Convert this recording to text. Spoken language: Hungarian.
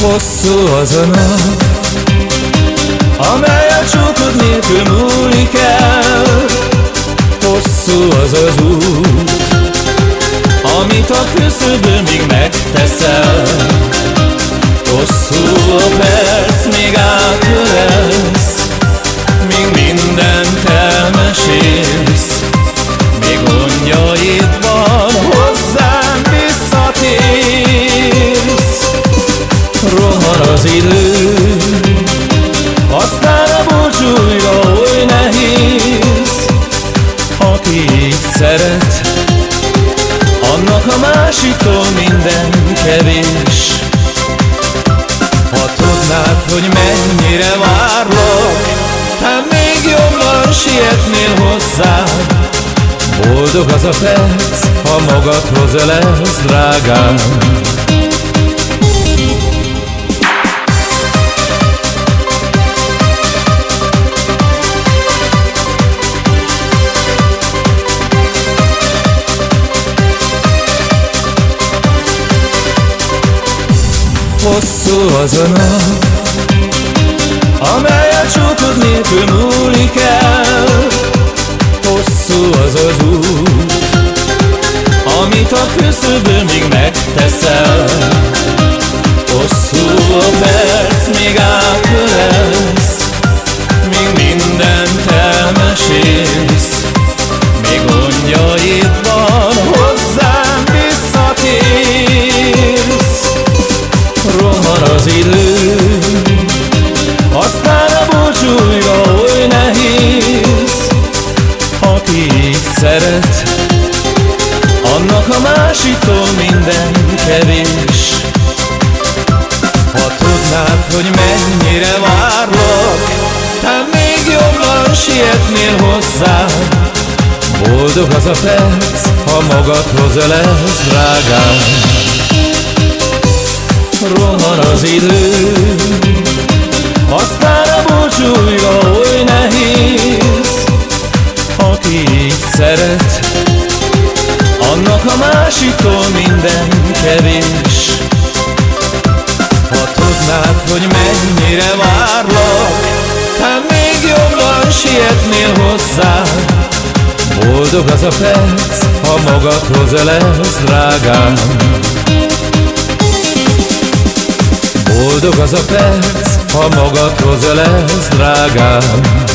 Hosszú az a nap Amely a csókod nélkül múlik el. Hosszú az az út Amit a küszöbön megteszel. Hosszú a perc, az idő. Aztán a búcsúja oly nehéz Aki így szeret Annak a másiktól minden kevés. Ha tudnád, hogy mennyire várlak Te még jobban sietnél hozzám Boldog az a perc, ha magadhoz ölelsz, drágám Hosszú az a nap Amely a csókod nélkül múlik el. Hosszú az az út Amit a küszöbön megteszel. Hosszú a perc, Annak a másiktól minden kevés. Ha tudnád, hogy mennyire várlak Te még jobban sietnél hozzám Boldog az a perc, ha magadhoz ölelsz, drágám. Rohan az idő Aztán a búcsúja oly nehéz. Aki így szeret Annak a másiktól minden kevés. Ha tudnád, hogy mennyire várlak Te még jobban sietnél hozzám Boldog az a perc, ha magadhoz ölelsz, drágám. Boldog az a perc, ha magadhoz ölelsz, drágám